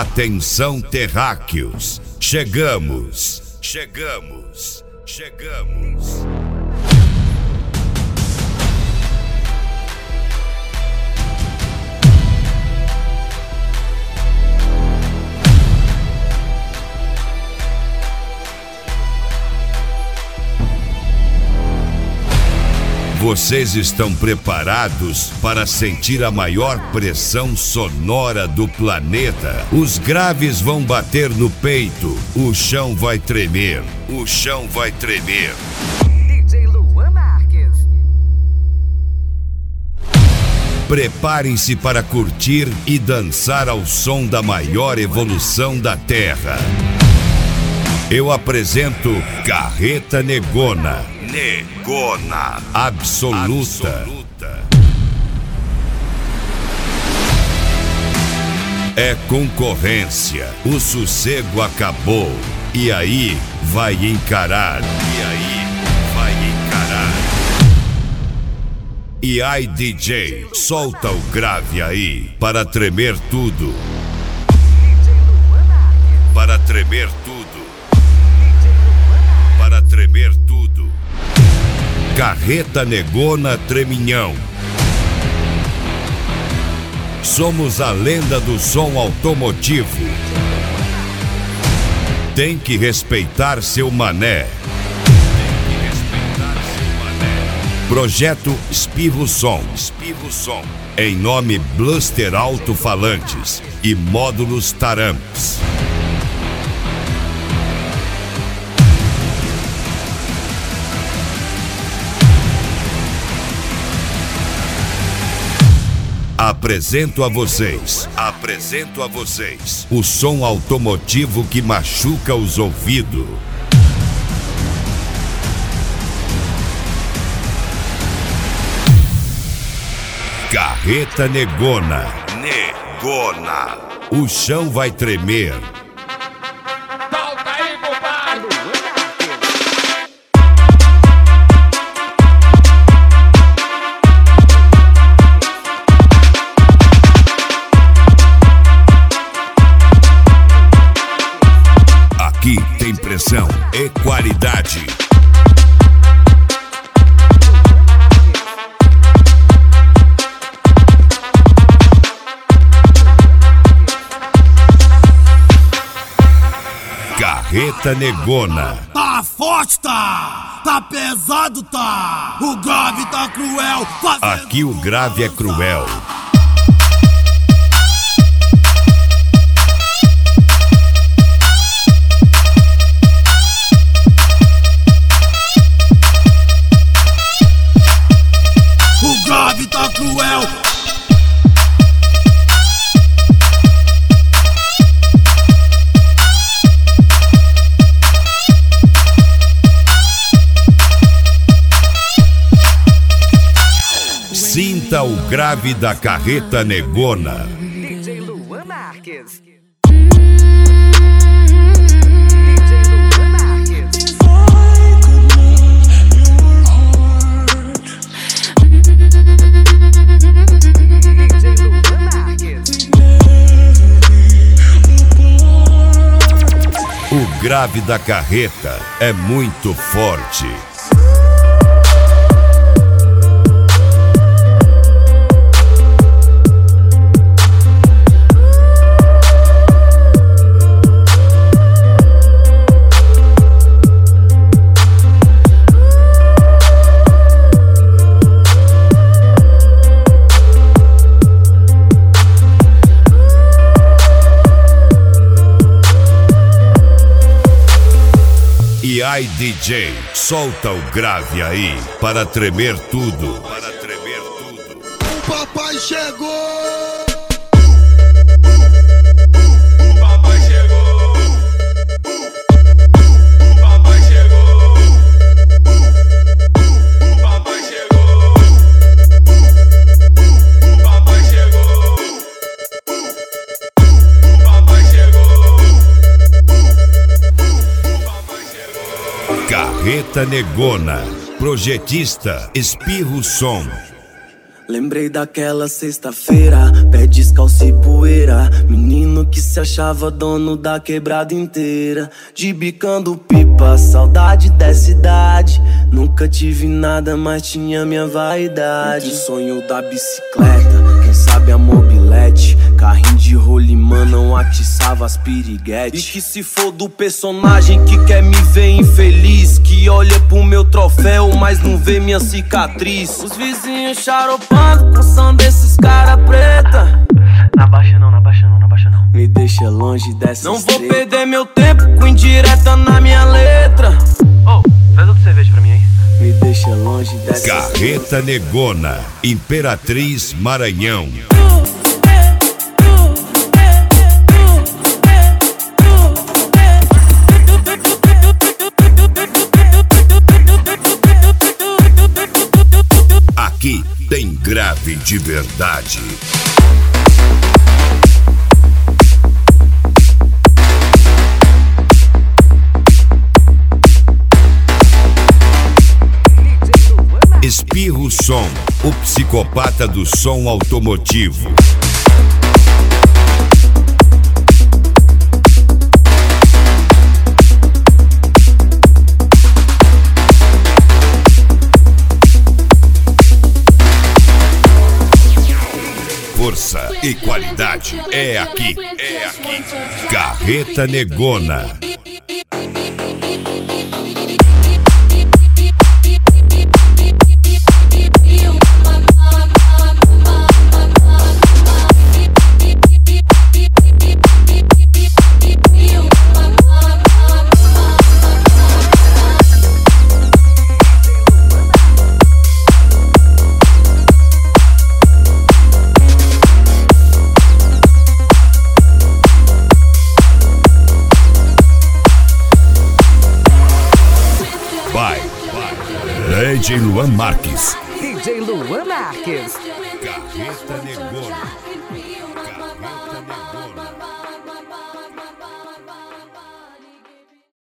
Atenção, terráqueos. Chegamos, chegamos, chegamos. Vocês estão preparados para sentir a maior pressão sonora do planeta? Os graves vão bater no peito, o chão vai tremer, o chão vai tremer. DJ Luan Marques. Preparem-se para curtir e dançar ao som da maior evolução da Terra. Eu apresento Carreta Negona. Negona. Absoluta. É concorrência. O sossego acabou. E aí vai encarar. E aí vai encarar. E aí, DJ, solta o grave aí para tremer tudo. Para tremer tudo. Carreta Negona Treminhão. Somos a lenda do som automotivo. Tem que respeitar seu mané. Projeto Espirro Som. Espirro Som. Em nome Bluster Alto Falantes e Módulos Taramps. Apresento a vocês, apresento a vocês o som automotivo que machuca os ouvidos. Carreta Negona. Negona. O chão vai tremer. Carreta Negona. Tá forte, tá! Tá pesado, tá! O grave tá cruel! Aqui o grave é cruel. Sinta o grave da carreta negona. Luan Marques. DJ Luan Marques. O grave da carreta é muito forte. E aí, DJ, solta o grave aí para tremer tudo. Para tremer tudo. O papai chegou! Carreta Negona. Projetista Espirro Som. Lembrei daquela sexta-feira, pé descalço e poeira. Menino que se achava dono da quebrada inteira. De bicando pipa, saudade dessa idade. Nunca tive nada, mas tinha minha vaidade. O sonho da bicicleta, quem sabe a piriguetes. E que se for do personagem que quer me ver infeliz. Que olha pro meu troféu, mas não vê minha cicatriz. Os vizinhos charopando com som desses cara preta. Na baixa não, na baixa não, na baixa não. Me deixa longe dessa Não vou perder meu tempo com indireta na minha letra. Oh, faz outra cerveja pra mim aí. Me deixa longe dessa Carreta Negona, Imperatriz Maranhão. Grave de verdade. Espirro Som, o psicopata do som automotivo. E qualidade é aqui, é aqui. Carreta Negona. Vai, vai. DJ Luan Marques. DJ Luan Marques. Carreta Negona.